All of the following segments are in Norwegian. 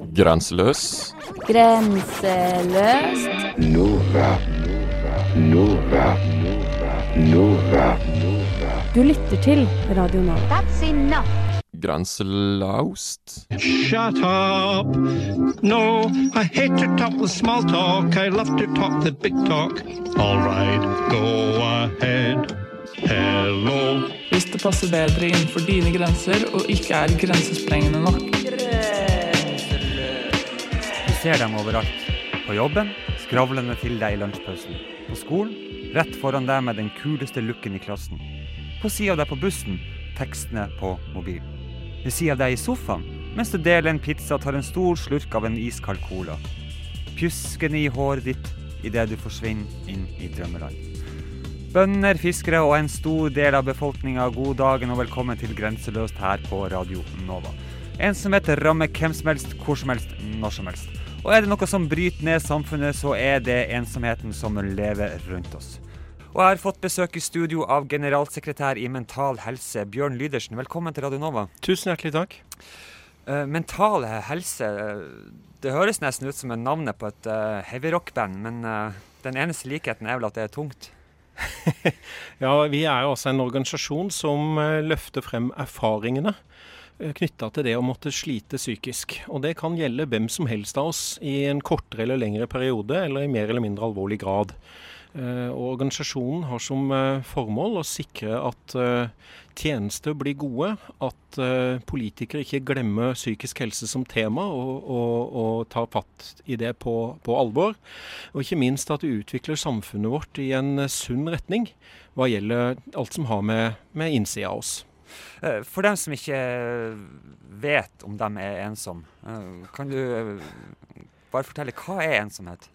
Grenseløs. Grenseløst. Nova, Nova, Nova, Du lytter til Radio Nova. That's enough. Grenselaust. Shut up! No, I hate to talk the small talk. I love to talk the big talk. All right, go ahead. Hello. Hvis det passer bedre innenfor dine grenser og ikke er grensesprengende nok. Ser dem overalt. På jobben, skravlende til deg i lunsjpausen. På skolen, rett foran deg med den kuleste looken i klassen. På sida av deg på bussen, tekstene på mobilen. Ved sida av deg i sofaen, mens du deler en pizza og tar en stor slurk av en iskald cola. Pjuskende i håret ditt idet du forsvinner inn i drømmeland. Bønder, fiskere og en stor del av befolkninga, god dagen og velkommen til Grenseløst her på Radio Nova. En som heter rammer hvem som helst, hvor som helst, når som helst. Og er det noe som bryter ned samfunnet, så er det ensomheten som lever rundt oss. Og jeg har fått besøk i studio av generalsekretær i Mental Helse, Bjørn Lydersen. Velkommen til Radio Nova. Tusen hjertelig takk. Uh, mental helse, eh, det høres nesten ut som en navnet på et uh, heavy rock-band, men uh, den eneste likheten er vel at det er tungt. Ja, vi er jo også en organisasjon som løfter frem erfaringene knytta til det å måtte slite psykisk. Og det kan gjelde hvem som helst av oss i en kortere eller lengre periode, eller i mer eller mindre alvorlig grad. Eh, Og organisasjonen har som eh, formål å sikre at eh, tjenester blir gode, at eh, politikere ikke glemmer psykisk helse som tema og, og, og tar fatt i det på, på alvor. Og ikke minst at vi utvikler samfunnet vårt i en eh, sunn retning hva gjelder alt som har med, med innsida av oss. Eh, For dem som ikke vet om de er ensomme, eh, kan du eh, bare fortelle hva er ensomhet?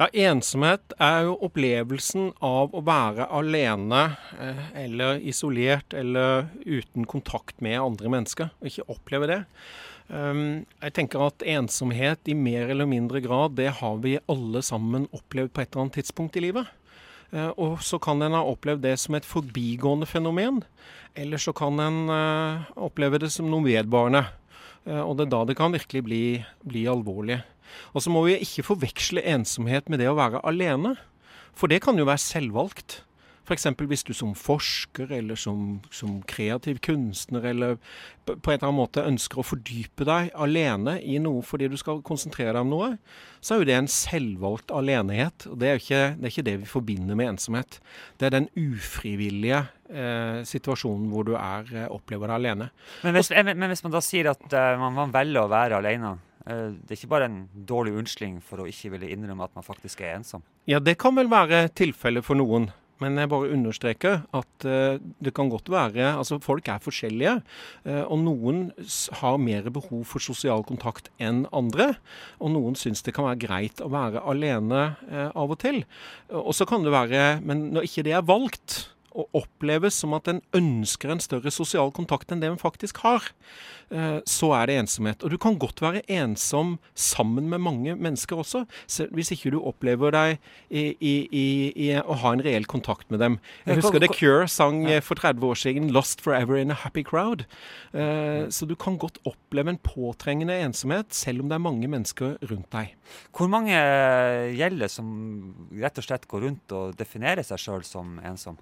Ja, Ensomhet er jo opplevelsen av å være alene eh, eller isolert eller uten kontakt med andre mennesker, og ikke oppleve det. Um, jeg tenker at ensomhet i mer eller mindre grad, det har vi alle sammen opplevd på et eller annet tidspunkt i livet. Eh, og så kan en ha opplevd det som et forbigående fenomen, eller så kan en eh, oppleve det som noe vedvarende. Eh, og det er da det kan virkelig bli, bli alvorlig. Og så må vi ikke forveksle ensomhet med det å være alene. For det kan jo være selvvalgt. F.eks. hvis du som forsker eller som, som kreativ kunstner eller på en eller annen måte ønsker å fordype deg alene i noe fordi du skal konsentrere deg om noe, så er jo det en selvvalgt alenehet. Og det er jo ikke det, er ikke det vi forbinder med ensomhet. Det er den ufrivillige eh, situasjonen hvor du er, eh, opplever deg alene. Men hvis, eh, men hvis man da sier at eh, man, man velger å være alene, det er ikke bare en dårlig unnskyldning for å ikke ville innrømme at man faktisk er ensom? Ja, det kan vel være tilfellet for noen. Men jeg bare understreker at eh, det kan godt være Altså, folk er forskjellige. eh, og noen har mer behov for sosial kontakt enn andre. Og noen syns det kan være greit å være alene eh, av og til. Og så kan det være Men når ikke det er valgt, og oppleves som at en ønsker en større sosial kontakt enn det en faktisk har, eh, så er det ensomhet. Og du kan godt være ensom sammen med mange mennesker også, hvis ikke du opplever deg i, i, i, i å ha en reell kontakt med dem. Jeg husker The Cure sang eh, for 30 år siden 'Lost Forever in a Happy Crowd'. Eh, Så du kan godt oppleve en påtrengende ensomhet, selv om det er mange mennesker rundt deg. Hvor mange gjelder som rett og slett går rundt og definerer seg sjøl som ensom?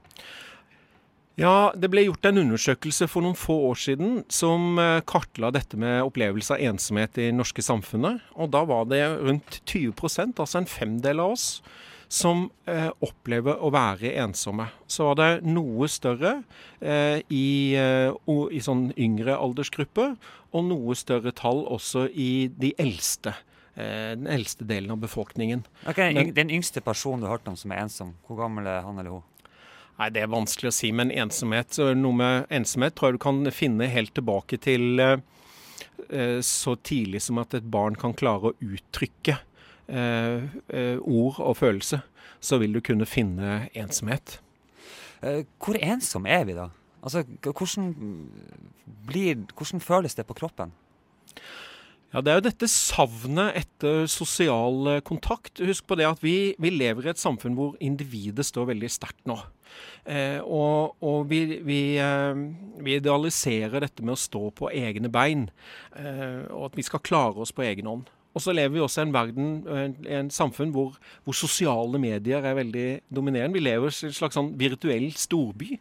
Ja, det ble gjort en undersøkelse for noen få år siden som eh, kartla dette med opplevelse av ensomhet i det norske samfunnet. Og da var det rundt 20% altså en femdel av oss, som eh, opplever å være ensomme. Så var det noe større eh, i, eh, i sånn yngre aldersgruppe, og noe større tall også i de eldste. Eh, den eldste delen av befolkningen. Ok, den, Men- yng- den yngste personen du har hørt om som er ensom, hvor gammel er han eller hun? Nei, Det er vanskelig å si, men ensomhet, noe med ensomhet tror jeg du kan finne helt tilbake til eh, eh, så tidlig som at et barn kan klare å uttrykke eh, ord og følelse. Så vil du kunne finne ensomhet. Hvor ensom er vi da? Altså, hvordan, blir, hvordan føles det på kroppen? Ja, Det er jo dette savnet etter sosial eh, kontakt. Husk på det at vi, vi lever i et samfunn hvor individet står veldig sterkt nå. Eh, og, og vi, vi, eh, vi, idealiserer dette med å stå på egne bein, eh, og at vi skal klare oss på egen hånd. Og så lever vi også i en verden, i en samfunn hvor, hvor, sosiale medier er veldig dominerende. Vi lever i en slags sånn virtuell storby.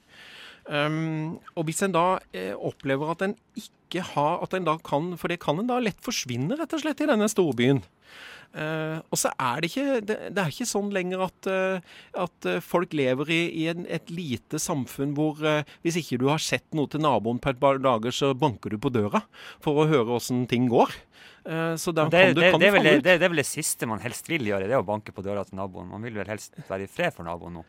Um, og hvis en da eh, opplever at en ikke har at en da kan, For det kan en da lett forsvinne, rett og slett, i denne storbyen. Uh, og så er det ikke det, det er ikke sånn lenger at, uh, at uh, folk lever i, i en, et lite samfunn hvor hvis ikke du har sett noe til naboen på et par dager, så banker du på døra for å høre åssen ting går. så da det, kan du, kan det, du vel, det, er vel det siste man helst vil gjøre, det er å banke på døra til naboen. Man vil vel helst være i fred for naboen nå.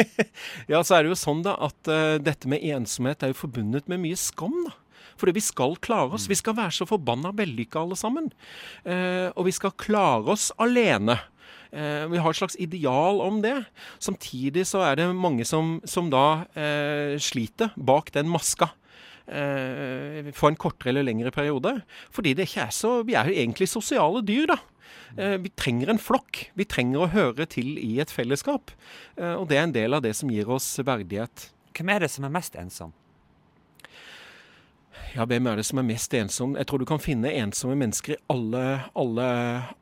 ja, så er det jo sånn da at dette med ensomhet er jo forbundet med mye skam. da. Fordi vi skal klare oss. Vi skal være så forbanna vellykka alle sammen. Eh, og vi skal klare oss alene. Eh, vi har et slags ideal om det. Samtidig så er det mange som, som da eh, sliter bak den maska. Eh, for en kortere eller lengre periode. Fordi det ikke er så Vi er jo egentlig sosiale dyr, da. Eh, vi trenger en flokk. Vi trenger å høre til i et fellesskap. Eh, og det er en del av det som gir oss verdighet. Hvem er det som er mest ensom? Ja, hvem er det som er mest ensom? Jeg tror du kan finne ensomme mennesker i alle, alle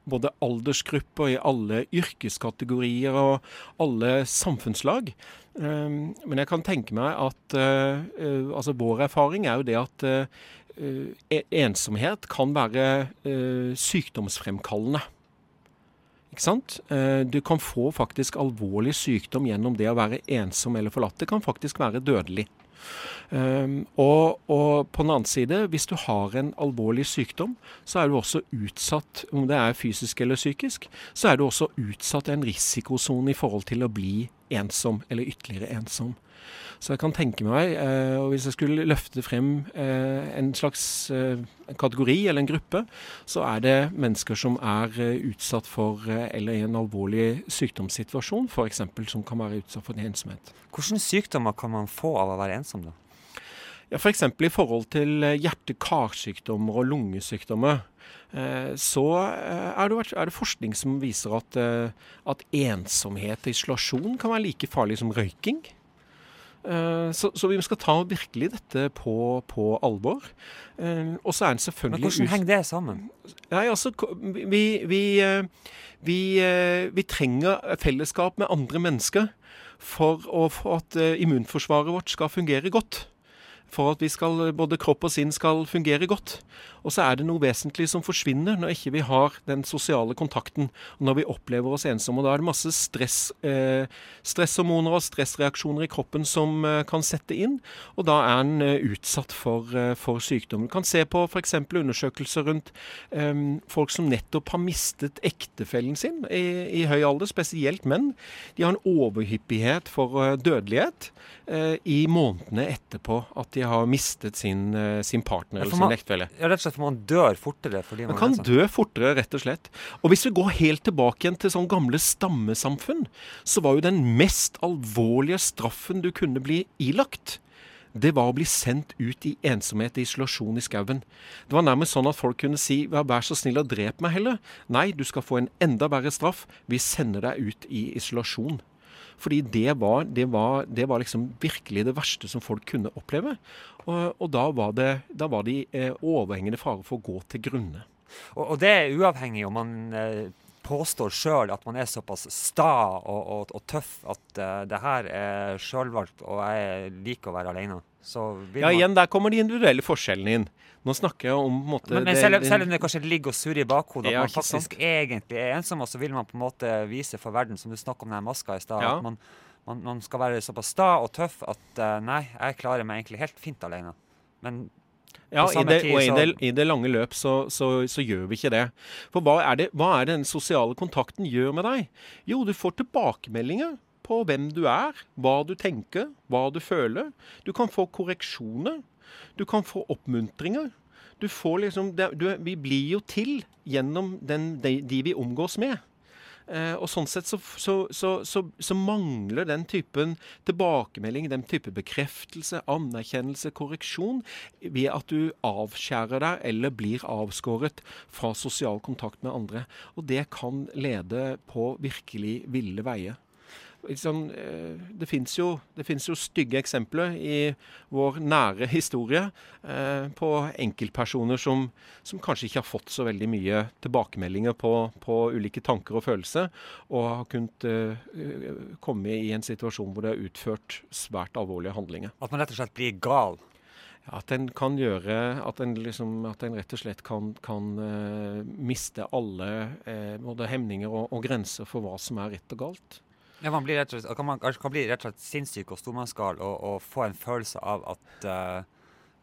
både aldersgrupper, i alle yrkeskategorier og alle samfunnslag. Um, men jeg kan tenke meg at uh, uh, altså vår erfaring er jo det at uh, ensomhet kan være sykdomsfremkallende. Ikke sant? Du kan få faktisk alvorlig sykdom gjennom det å være ensom eller forlatt. Det kan faktisk være dødelig. Um, og, og, på den annen side, hvis du har en alvorlig sykdom, så er du også utsatt, om det er fysisk eller psykisk, så er du også utsatt en risikosone i forhold til å bli ensom, eller ytterligere ensom. Så jeg kan tenke meg, eh, og hvis jeg skulle løfte frem eh, en slags eh, kategori eller en gruppe, så er det mennesker som er utsatt for eller i en alvorlig sykdomssituasjon, f.eks. som kan være utsatt for en ensomhet. Hvilke sykdommer kan man få av å være ensom, da? Ja, F.eks. For i forhold til hjerte-karsykdommer og lungesykdommer. Så er det, er det, forskning som viser at, at ensomhet og isolasjon kan være like farlig som røyking. Eh, så, så, vi skal ta virkelig dette på, på alvor. Eh, og så er den selvfølgelig Men Hvordan henger det sammen? Nei, altså, vi, vi, eh, vi, vi, trenger fellesskap med andre mennesker for, å, for at immunforsvaret vårt skal fungere godt for at skal, både kropp og sinn skal fungere godt. Og så er det noe vesentlig som forsvinner når ikke vi har den sosiale kontakten. Når vi opplever oss ensomme. og Da er det masse stress, eh, stresshormoner og stressreaksjoner i kroppen som eh, kan sette inn. Og da er en eh, utsatt for, eh, for sykdom. Du kan se på f.eks. undersøkelser rundt eh, folk som nettopp har mistet ektefellen sin i, i, høy alder, spesielt menn. De har en overhyppighet for eh, dødelighet i månedene etterpå at de har mistet sin, eh, sin partner eller sin ektefelle. Ja, rett og slett for man dør fortere? fordi man, man kan dø fortere, rett og slett. Og hvis vi går helt tilbake igjen til sånn gamle stammesamfunn, så var jo den mest alvorlige straffen du kunne bli ilagt, det var å bli sendt ut i ensomhet og isolasjon i skauen. Det var nærmest sånn at folk kunne si vær så snill og drep meg heller. Nei, du skal få en enda verre straff. Vi sender deg ut i isolasjon. Fordi det var, det var, det var liksom virkelig det verste som folk kunne oppleve. Og, og da, var det, da var de eh, overhengende fare for å gå til grunne. Og, og det er uavhengig om man eh, påstår sjøl at man er såpass sta og, og, og tøff at uh, det her er sjølvalgt og jeg liker å være alene. ja, igjen, der kommer de individuelle forskjellene inn. Nå snakker jeg om måte, Men, men selv, selv, om det kanskje ligger og surrer i bakhodet at man faktisk sant? egentlig er ensom, og så vil man på en måte vise for verden, som du snakket om den maska i stad, ja. at man, man, man, skal være såpass sta og tøff at uh, nei, jeg klarer meg egentlig helt fint alene. Men ja, i det, og i det, i det, lange løp så, så, så, gjør vi ikke det. For hva er det, hva er det den sosiale kontakten gjør med deg? Jo, du får tilbakemeldinger på hvem du er, hva du tenker, hva du føler. Du kan få korreksjoner. Du kan få oppmuntringer. Du får liksom, du, Vi blir jo til gjennom den, de, de, vi omgås med. Eh, og sånn sett så, så, så, så, mangler den typen tilbakemelding, den type bekreftelse, anerkjennelse, korreksjon, ved at du avskjærer deg eller blir avskåret fra sosial kontakt med andre. Og det kan lede på virkelig ville veier liksom, det fins jo, jo, stygge eksempler i vår nære historie eh, på enkeltpersoner som, som, kanskje ikke har fått så veldig mye tilbakemeldinger på, på ulike tanker og følelser, og har kunnet eh, komme i en situasjon hvor det er utført svært alvorlige handlinger. At man rett og slett blir gal? At en kan gjøre At en, liksom, at en rett og slett kan, kan uh, miste alle uh, både hemninger og, og, grenser for hva som er rett og galt. Ja, man blir rett og slett, kan, man, kan bli rett og slett sinnssyk og stormannsgal og, og, få en følelse av at uh,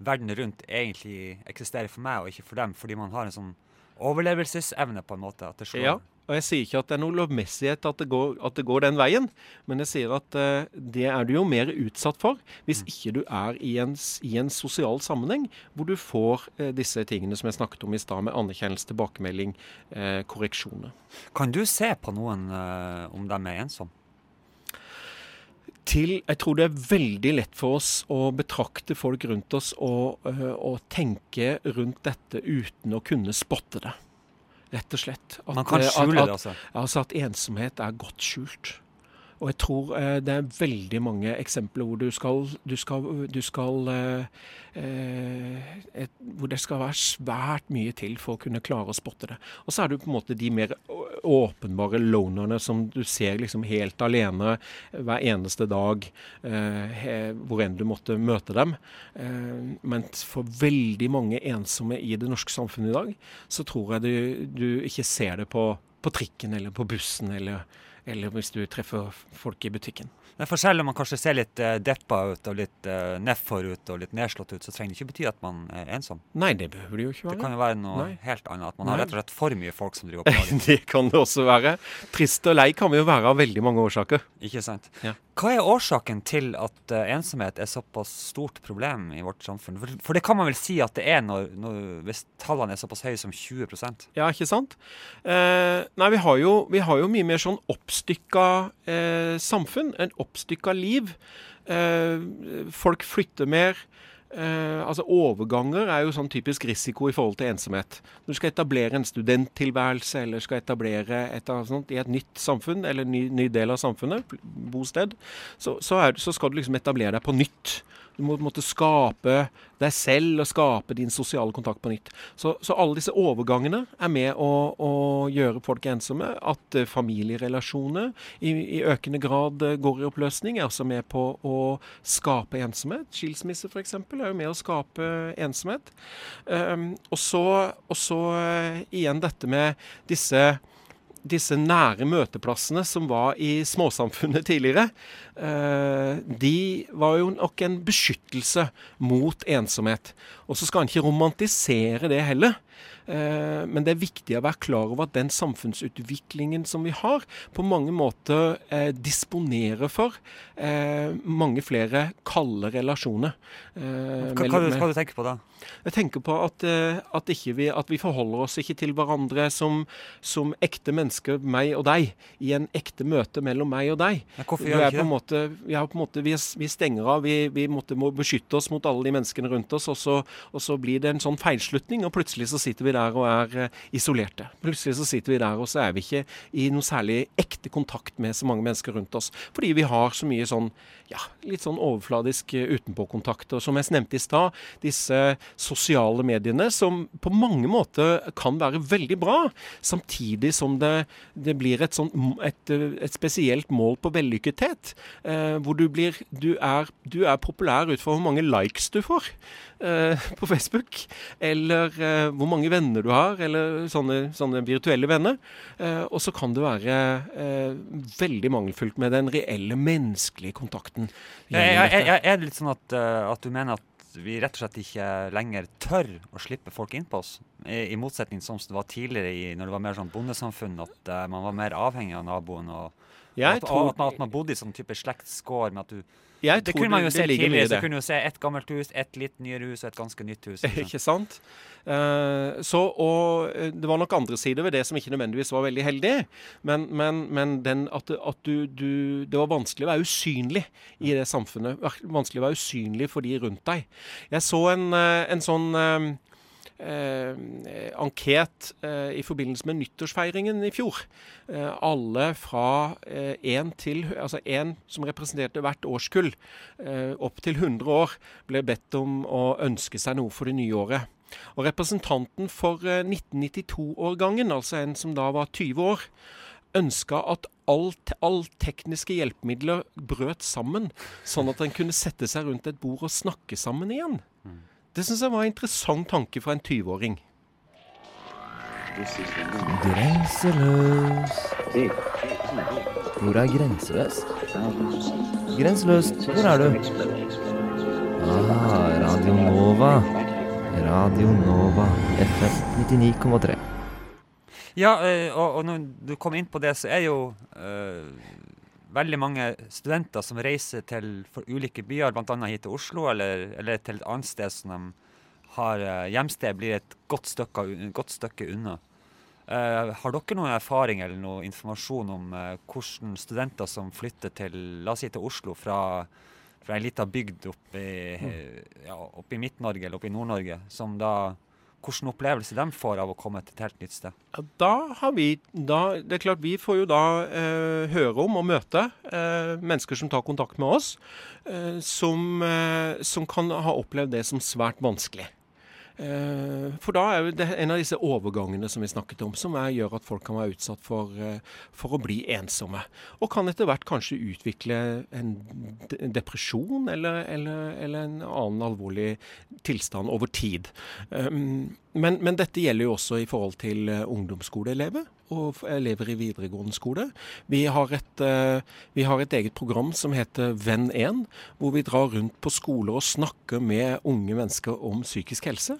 verden rundt egentlig eksisterer for meg og ikke for dem, fordi man har en sånn overlevelsesevne på en måte. at det slår. Ja, og jeg sier ikke at det er noe lovmessighet at, at, det går den veien, men jeg sier at uh, det er du jo mer utsatt for hvis mm. ikke du er i en, i en, sosial sammenheng hvor du får uh, disse tingene som jeg snakket om i stad, med anerkjennelse, tilbakemelding, uh, korreksjoner. Kan du se på noen om de er ensomme? Til Jeg tror det er veldig lett for oss å betrakte folk rundt oss og, øh, og tenke rundt dette uten å kunne spotte det. Rett og slett. At, Man kan skjule skjule at, det, altså? Altså at ensomhet er godt skjult. Og jeg tror eh, det er veldig mange eksempler hvor du skal, du skal, du skal eh, eh, et, Hvor det skal være svært mye til for å kunne klare å spotte det. Og så er det på en måte de mer åpenbare lonerne som du ser liksom helt alene hver eneste dag, eh, hvor enn du måtte møte dem. Eh, men for veldig mange ensomme i det norske samfunnet i dag, så tror jeg du, du ikke ser det på, på trikken eller på bussen eller eller hvis du treffer folk i butikken. Men for selv om man kanskje ser litt uh, deppa ut og litt uh, nedfor ut og litt nedslått ut, så trenger det ikke bety at man er ensom. Nei, det behøver det jo ikke være. Det kan jo være noe Nei. helt annet. At man Nei. har rett og slett for mye folk som driver og plager. det kan det også være. Trist og lei kan vi jo være av veldig mange årsaker. Ikke sant. Ja. Hva er årsaken til at uh, ensomhet er såpass stort problem i vårt samfunn? For, for, det kan man vel si at det er når, når, hvis tallene er såpass høye som 20% Ja, ikke sant. nei, vi har, jo, vi har, jo, mye mer sånn oppstykka samfunn. En opp oppstykka liv. Eh, folk flytter mer. Eh, altså Overganger er jo sånn typisk risiko i forhold til ensomhet. Når du skal etablere en studenttilværelse eller skal etablere et, sånt, i et nytt samfunn, eller ny, ny, del av samfunnet, bosted, så, så, er, så skal du liksom etablere deg på nytt. Du må måtte skape deg selv og skape din sosiale kontakt på nytt. Så, så alle disse overgangene er med å, å gjøre folk ensomme. At uh, familierelasjoner i, i, økende grad uh, går i oppløsning, er også med på å skape ensomhet. Skilsmisse f.eks. er jo med å skape ensomhet. Um, og så, uh, igjen dette med disse disse nære møteplassene som var i småsamfunnet tidligere, eh, de var jo nok en beskyttelse mot ensomhet. Og så skal en ikke romantisere det heller. Eh, men det er viktig å være klar over at den samfunnsutviklingen som vi har, på mange måter eh, disponerer for eh, mange flere kalde relasjoner. Hva, hva, hva du tenker på da? Jeg tenker på at, at, vi, at, vi, forholder oss ikke til hverandre som, som, ekte mennesker, meg og deg, i en ekte møte mellom meg og deg. Ja, hvorfor gjør vi ikke det? Måte, vi, måte, vi, vi, stenger av, vi, måtte, må beskytte oss mot alle de menneskene rundt oss, og så, og så blir det en sånn feilslutning, og plutselig så sitter vi der og er uh, isolerte. Plutselig så sitter vi der, og så er vi ikke i noe særlig ekte kontakt med så mange mennesker rundt oss. Fordi vi har så mye sånn, ja, litt sånn overfladisk uh, utenpåkontakt. Og som jeg nevnte i stad, disse sosiale mediene som på mange måter kan være veldig bra, samtidig som det, det blir et, sånt, et, et, spesielt mål på vellykkethet. Eh, hvor du blir du er, du er populær ut fra hvor mange likes du får på Facebook, eller hvor mange venner venner du har, eller sånne, sånne virtuelle venner. Eh, og så kan det være eh, veldig mangelfullt med den reelle menneskelige kontakten. Jeg, jeg, jeg, er det litt sånn at, uh, at, du mener at vi rett og slett ikke lenger tør å slippe folk inn på oss? I, i motsetning som det var tidligere, i, når det var mer sånn bondesamfunn, at uh, man var mer avhengig av naboen. og, og, at, tror og at, man, at man bodde i sånn type slektskår. med at du Jeg Det kunne man jo det se tidligere. Så kunne jo se et gammelt hus, et litt nyere hus og et ganske nytt hus. sant? Ikke sant? Eh, så, og eh, det var nok andre sider ved det som ikke nødvendigvis var veldig heldig. Men, men, men den at, at du, du Det var vanskelig å være usynlig i det samfunnet. Vanskelig å være usynlig for de rundt deg. Jeg så en, eh, en sånn anket eh, i forbindelse med nyttårsfeiringen i fjor. Eh, alle fra én til Altså én som representerte hvert årskull, eh, opp til 100 år, ble bedt om å ønske seg noe for det nye året. Og representanten for eh, 1992-årgangen, altså en som da var 20 år, ønska at all, all tekniske hjelpemidler brøt sammen, sånn at en kunne sette seg rundt et bord og snakke sammen igjen. Det syns jeg var en interessant tanke fra en 20-åring. Grenseløs. Hvor er grenseløs? Grenseløst, hvor er du? Ah, Radio Nova. Radio Nova, FM 99,3. Ja, eh, og, og når du kom inn på det, så er jo eh, veldig mange studenter som reiser til ulike byer, bl.a. hit til Oslo, eller, eller til et annet sted som de har eh, hjemsted, blir et godt stykke, godt stykke unna. Uh, har dere noen erfaring eller noe informasjon om uh, hvordan studenter som flytter til la oss si til Oslo fra, fra en liten bygd oppe i, ja, oppe i Midt-Norge eller oppe i Nord-Norge, som da hvilken opplevelse de får av å komme til et helt nytt sted? Ja, Da har vi da, Det er klart vi får jo da eh, høre om og møte eh, mennesker som tar kontakt med oss, eh, som, eh, som kan ha opplevd det som svært vanskelig. Eh, for da er det en av disse overgangene som vi snakket om, som er, gjør at folk kan være utsatt for, eh, for å bli ensomme. Og kan etter hvert kanskje utvikle en depresjon eller, eller, eller en annen alvorlig tilstand over tid. Um, men, men dette gjelder jo også i forhold til eh, ungdomsskoleelever og elever i videregående skole. Vi har, et, eh, vi har et eget program som heter Venn1, hvor vi drar rundt på skoler og snakker med unge mennesker om psykisk helse.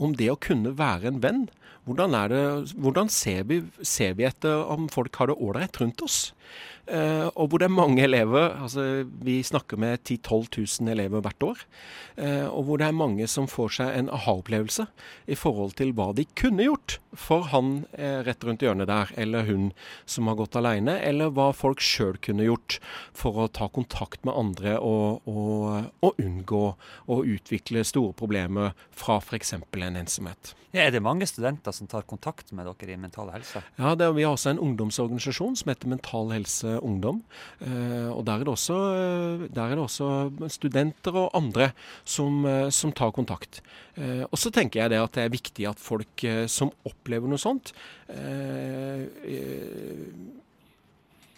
Om det å kunne være en venn. Hvordan, det, hvordan ser, vi, ser vi etter om folk har det ålreit rundt oss? Eh, og hvor det er mange elever, altså vi snakker med 10 000-12 000 elever hvert år. eh, og hvor det er mange som får seg en aha-opplevelse i forhold til hva de kunne gjort for han eh, rett rundt hjørnet der, eller hun som har gått alene, eller hva folk sjøl kunne gjort for å ta kontakt med andre og, og, og unngå å utvikle store problemer fra f.eks. en ensomhet. Ja, er det mange studenter som tar kontakt med dere i Mental Helse? Ja, det, Vi har også en ungdomsorganisasjon som heter Mental Helse Ungdom. Eh, og Der er det også, eh, der er det også studenter og andre som, eh, som tar kontakt. Eh, og så tenker jeg det at det er viktig at folk eh, som opplever noe sånt eh,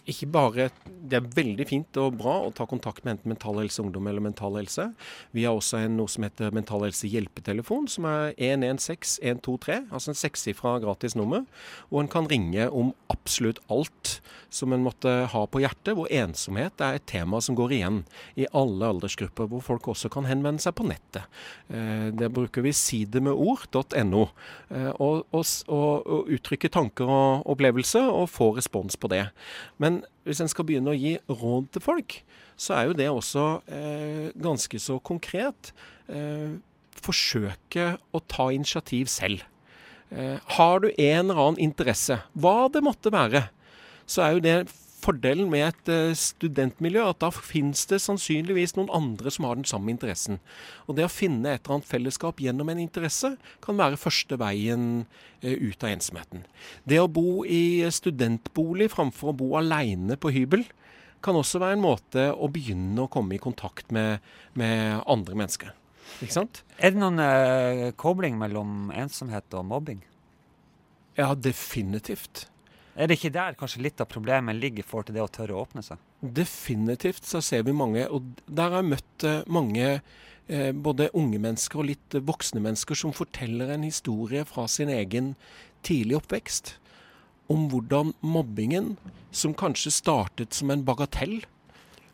ikke bare Det er veldig fint og bra å ta kontakt med enten Mental Helse Ungdom eller Mental Helse. Vi har også en, noe som heter Mental Helse hjelpetelefon, som er 116123. altså en sekssifra gratis nummer, hvor en kan ringe om absolutt alt som en måtte ha på hjertet, hvor ensomhet er et tema som går igjen i alle aldersgrupper, hvor folk også kan henvende seg på nettet. Eh, Der bruker vi sidemedord.no, eh, og, og, og, og tanker og opplevelser, og få respons på det. Men hvis en skal begynne å gi råd til folk, så er jo det også eh, ganske så konkret. Eh, forsøke å ta initiativ selv. Eh, har du en eller annen interesse, hva det måtte være, så er jo det fordelen med et eh, studentmiljø at da finnes det sannsynligvis noen andre som har den samme interessen. Og det å finne et eller annet fellesskap gjennom en interesse kan være første veien eh, ut av ensomheten. Det å bo i studentbolig framfor å bo aleine på hybel kan også være en måte å begynne å komme i kontakt med, med andre mennesker. Ikke sant? Er det noen uh, kobling mellom ensomhet og mobbing? Ja, definitivt. Er det ikke der kanskje litt av problemet ligger for til det å tørre å åpne seg? Definitivt så ser vi mange, og der har jeg møtt eh, mange eh, både unge mennesker og litt voksne mennesker som forteller en historie fra sin egen tidlig oppvekst. Om hvordan mobbingen, som kanskje startet som en bagatell,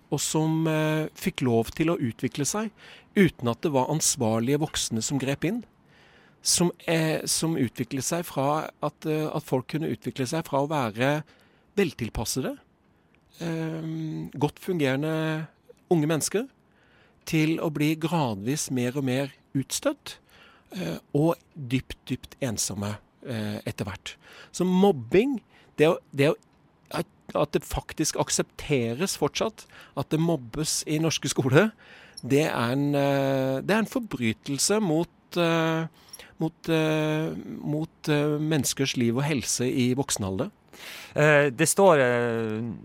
og som eh, fikk lov til å utvikle seg uten at det var ansvarlige voksne som grep inn, som, er, som utviklet seg fra at, eh, at folk kunne utvikle seg fra å være veltilpassede, eh, godt fungerende unge mennesker, til å bli gradvis mer og mer utstøtt eh, og dypt, dypt ensomme eh, etter hvert. Så mobbing, det å, det å at, det faktisk aksepteres fortsatt at det mobbes i norske skoler, det eh, det er en forbrytelse mot, eh, mot, eh, mot eh, menneskers liv og helse i voksen alder. Eh, Det står,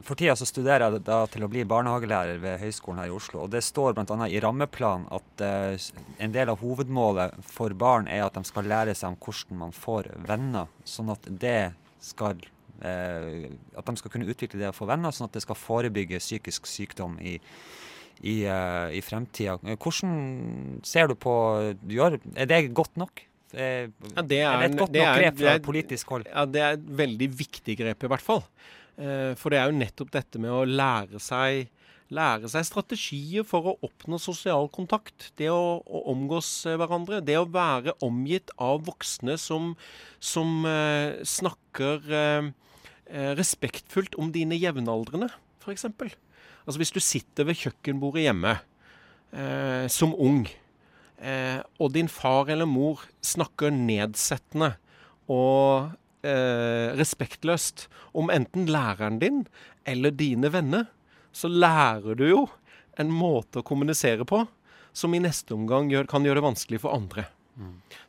For tida så studerer jeg da til å bli barnehagelærer ved Høgskolen her i Oslo. og Det står bl.a. i rammeplanen at en del av hovedmålet for barn er at de skal lære seg om hvordan man får venner. Sånn at det skal At de skal kunne utvikle det å få venner, sånn at det skal forebygge psykisk sykdom i, i, i fremtida. Hvordan ser du på du gjør, Er det godt nok? Eh, Ja, det er det et godt nok er- grep fra politisk hold? Ja, Det er et veldig viktig grep, i hvert fall. Eh, For det er jo nettopp dette med å lære seg, lære seg strategier for å oppnå sosial kontakt. Det å, å omgås eh, hverandre. Det å være omgitt av voksne som, som eh, snakker eh, eh, respektfullt om dine jevnaldrende, f.eks. Altså hvis du sitter ved kjøkkenbordet hjemme eh, som ung, eh, og din far eller mor snakker nedsettende og eh, respektløst om enten læreren din eller dine venner, så lærer du jo en måte å kommunisere på som i neste omgang gjør, kan gjøre det vanskelig for andre.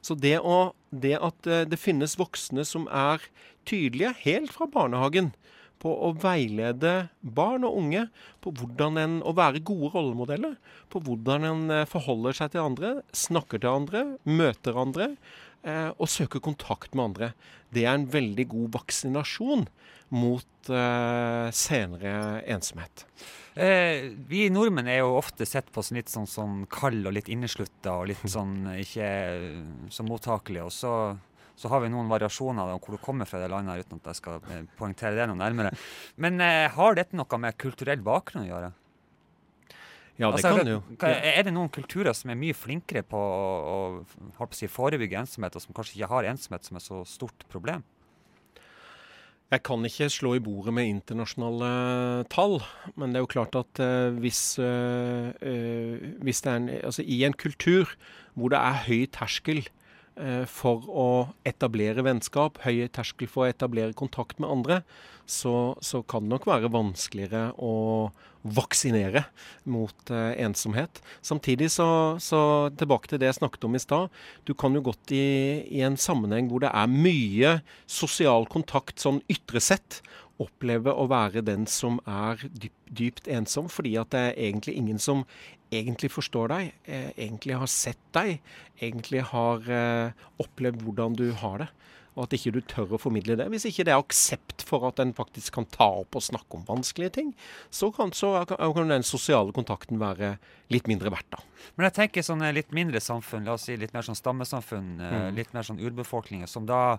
Så det, å, det at eh, det finnes voksne som er tydelige helt fra barnehagen på å veilede barn og unge på hvordan en, å være gode rollemodeller, på hvordan en eh, forholder seg til andre, snakker til andre, møter andre eh, og søker kontakt med andre. Det er en veldig god vaksinasjon mot eh, senere ensomhet. Eh, vi nordmenn er jo ofte sett på som litt sånn, sånn kald og litt inneslutta og litt sånn ikke eh, så mottakelige. Og så, så har vi noen variasjoner om hvor du kommer fra det landet, her, uten at jeg skal eh, poengtere det noe nærmere. Men eh, har dette noe med kulturell bakgrunn å gjøre? Ja, det Altså, kan jo. Er det noen kulturer som er mye flinkere på å, å si, forebygge ensomhet, og som kanskje ikke har ensomhet som et så stort problem? Jeg kan ikke slå i bordet med internasjonale tall, men det er jo klart at eh, hvis, eh, eh, hvis det er en, altså I en kultur hvor det er høy terskel for å etablere vennskap, høy terskel for å etablere kontakt med andre, så, så kan det nok være vanskeligere å vaksinere mot eh, ensomhet. Samtidig så, så tilbake til det jeg snakket om i stad. Du kan jo godt i, i en sammenheng hvor det er mye sosial kontakt sånn ytre sett, oppleve å være den som er dyp, dypt ensom, fordi at det er egentlig ingen som egentlig forstår deg, eh, egentlig har sett deg, egentlig har eh, opplevd hvordan du har det. Og at ikke du tør å formidle det. Hvis ikke det er aksept for at en faktisk kan ta opp og snakke om vanskelige ting, så kan, så kan den sosiale kontakten være litt mindre verdt, da. Men jeg tenker sånne litt mindre samfunn, la oss si litt mer sånn stammesamfunn, eh, Mm. litt mer sånn urbefolkninger, som da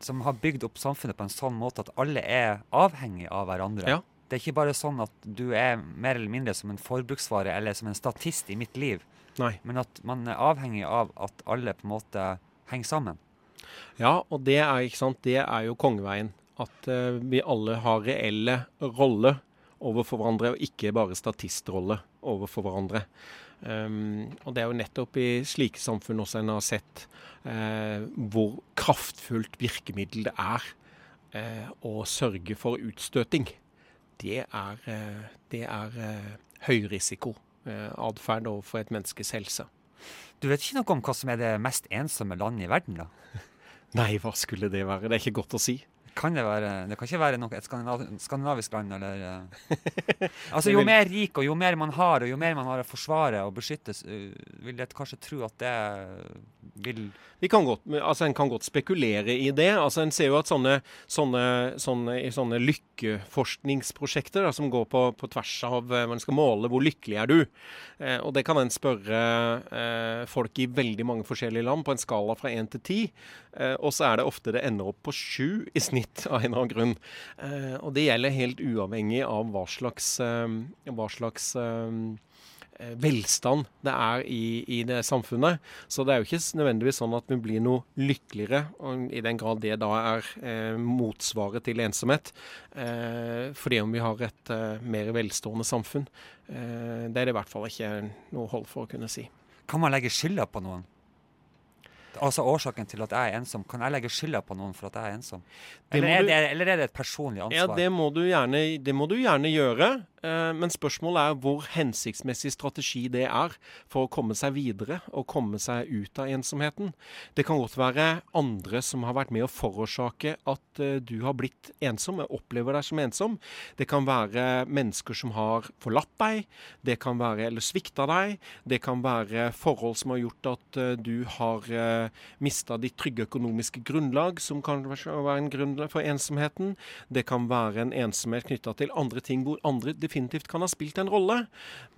som har bygd opp samfunnet på en sånn måte at alle er avhengig av hverandre. Ja. Det er ikke bare sånn at du er mer eller mindre som en forbruksvare eller som en statist i mitt liv, Nei. men at man er avhengig av at alle på en måte henger sammen. Ja, og det er, ikke sant, det er jo kongeveien. At uh, vi alle har reelle roller overfor hverandre, og ikke bare statistrolle overfor hverandre. Um, og det er jo nettopp i slike samfunn også en har sett uh, hvor kraftfullt virkemiddel det er uh, å sørge for utstøting. Det er, eh, det er eh, høyrisiko eh, overfor et menneskes helse. Du vet ikke noe om hva som er det mest ensomme landet i verden, da? Nei, hva skulle det være? Det er ikke godt å si. Kan det være Det kan ikke være noe, et skandinav, skandinavisk land, eller eh. Altså, jo mer rik og jo mer man har, og jo mer man har å forsvare og beskytte, uh, vil jeg kanskje tro at det vil Vi kan godt, altså En kan godt spekulere i det. altså En ser jo at sånne, sånne, sånne, sånne lykkeforskningsprosjekter da, som går på, på tvers av eh, Man skal måle hvor lykkelig er du. Eh, og Det kan en spørre eh, folk i veldig mange forskjellige land på en skala fra én til ti. Eh, og så er det ofte det ender opp på sju i snitt av en eller annen grunn. Eh, og det gjelder helt uavhengig av hva slags, eh, hva slags eh, eh, velstand det er i, i, det samfunnet. Så det er jo ikke nødvendigvis sånn at vi blir noe lykkeligere, i den grad det da er eh, motsvaret til ensomhet, eh, fordi om vi har et eh, mer velstående samfunn. Eh, det er det i hvert fall ikke noe hold for å kunne si. Kan man legge skylda på noen? Altså årsaken til at jeg er ensom. Kan jeg legge skylda på noen for at jeg er ensom? Eller er, det, eller er, det, et personlig ansvar? Ja, det må du gjerne, må du gjerne gjøre. Eh, men spørsmålet er hvor hensiktsmessig strategi det er for å komme seg videre og komme seg ut av ensomheten. Det kan godt være andre som har vært med å forårsake at eh, du har blitt ensom, opplever deg som ensom. Det kan være mennesker som har forlatt deg, det kan være eller svikta deg. Det kan være forhold som har gjort at eh, du har mista ditt trygge økonomiske grunnlag, som kan være en grunn for ensomheten. Det kan være en ensomhet knytta til andre ting hvor andre definitivt kan ha spilt en rolle.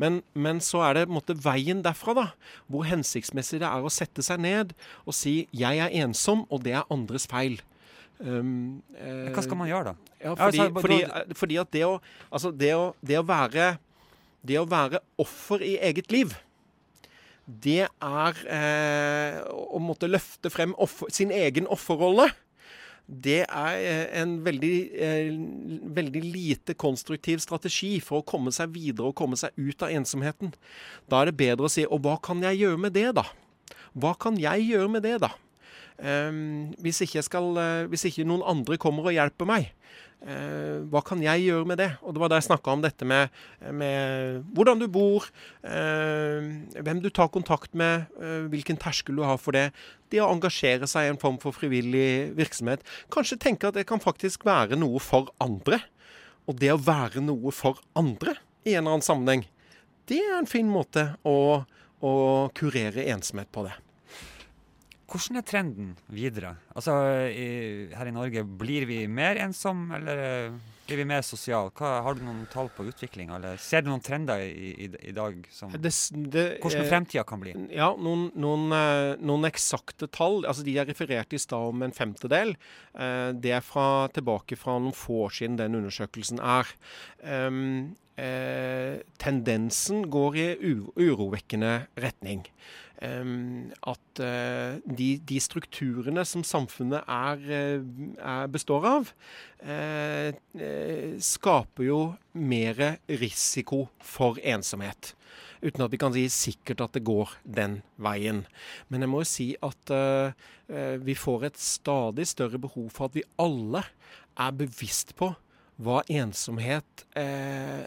Men, men så er det måte, veien derfra, da. Hvor hensiktsmessig det er å sette seg ned og si 'jeg er ensom', og det er andres feil. Um, eh, Hva skal man gjøre, da? Ja, fordi, fordi, fordi at det å, altså det å, det å være det å være offer i eget liv, det er eh, å måtte løfte frem offer, sin egen offerrolle det er eh, en veldig, eh, veldig, lite konstruktiv strategi for å komme seg videre og komme seg ut av ensomheten. Da er det bedre å si Og hva kan jeg gjøre med det, da? Hva kan jeg gjøre med det, da? Um, hvis, ikke skal, uh, hvis, ikke noen andre kommer og hjelper meg, uh, hva kan jeg gjøre med det? Og Det var da jeg snakka om dette med, med, hvordan du bor, uh, hvem du tar kontakt med, hvilken terskel du har for det. Det å engasjere seg i en form for frivillig virksomhet. Kanskje tenke at det kan faktisk være noe for andre. Og det å være noe for andre i en eller annen sammenheng, det er en fin måte å, å kurere ensomhet på det. Hvordan er trenden videre? Altså, i, Her i Norge, blir vi mer ensom, eller eh, blir vi mer sosiale? Har du noen tall på utvikling, eller ser du noen trender i, i, i dag som det, det, Hvordan eh, fremtida kan bli? Ja, noen, noen, eh, noen eksakte tall. altså De er referert i stad om en femtedel. Det er fra, tilbake fra noen få år siden den undersøkelsen er. Um, eh, tendensen går i urovekkende retning. Um, at uh, de, de, strukturene som samfunnet er, uh, er består av, uh, skaper jo mer risiko for ensomhet. Uten at vi kan si sikkert at det går den veien. Men jeg må jo si at vi får et stadig større behov for at vi alle er bevisst på hva ensomhet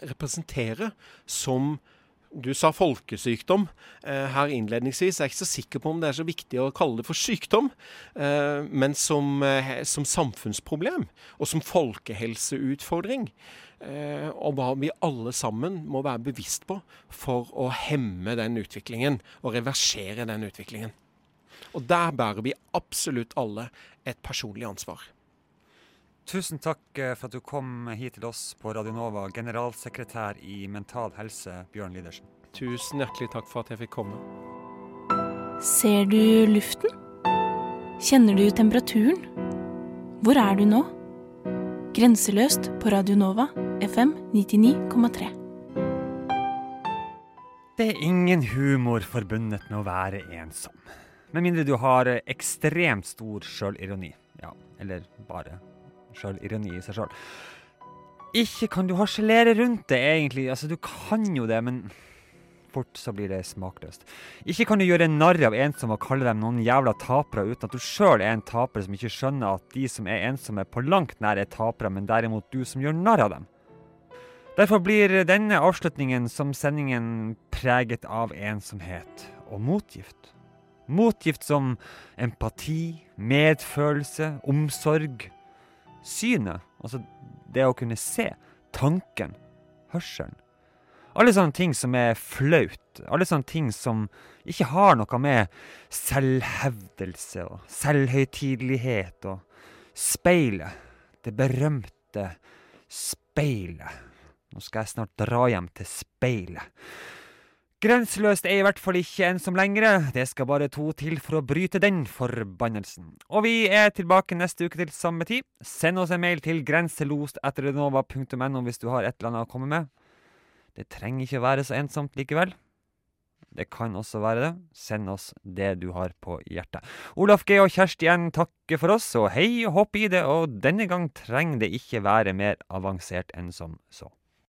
representerer som du sa folkesykdom eh, her innledningsvis. Jeg er ikke så sikker på om det er så viktig å kalle det for sykdom, eh, men som, eh, som, samfunnsproblem og som folkehelseutfordring. Eh, og hva vi alle sammen må være bevisst på for å hemme den utviklingen og reversere den utviklingen. Og der bærer vi absolutt alle et personlig ansvar. Tusen takk eh, for at du kom hit til oss på Radionova, generalsekretær i Mental Helse, Bjørn Lidersen. Tusen hjertelig takk for at jeg fikk komme. Ser du luften? Kjenner du temperaturen? Hvor er du nå? Grenseløst på Radionova, FM 99,3. Det er ingen humor forbundet med å være ensom. Med mindre du har ekstremt stor sjølironi. Ja, eller bare sjølironi i seg sjøl. Ikke kan du harselere rundt det, egentlig. Altså, du kan jo det, men fort så blir det smakløst. Ikke kan du gjøre narr av ensomme og kalle dem noen jævla tapere uten at du sjøl er en taper som ikke skjønner at de som er ensomme, på langt nær er tapere, men derimot du som gjør narr av dem. Derfor blir denne avslutningen som sendingen preget av ensomhet og motgift. Motgift som empati, medfølelse, omsorg, synet, altså det å kunne se, tanken, hørselen. Alle sånne ting som er flaut. Alle sånne ting som ikke har noe med selvhevdelse og selvhøytidelighet og speilet. Det berømte speilet. Nå skal jeg snart dra hjem til speilet. Grenseløst er i hvert fall ikke en som lenger. Det skal bare to til for å bryte den forbannelsen. Og vi er tilbake neste uke til samme tid. Send oss en mail til grenselost.renova.no hvis du har et eller annet å komme med. Det trenger ikke være så ensomt likevel. Det kan også være det. Send oss det du har på hjertet. Olaf G og Kjersti N takker for oss, og hei og hopp i det, og denne gang trenger det ikke være mer avansert enn som så.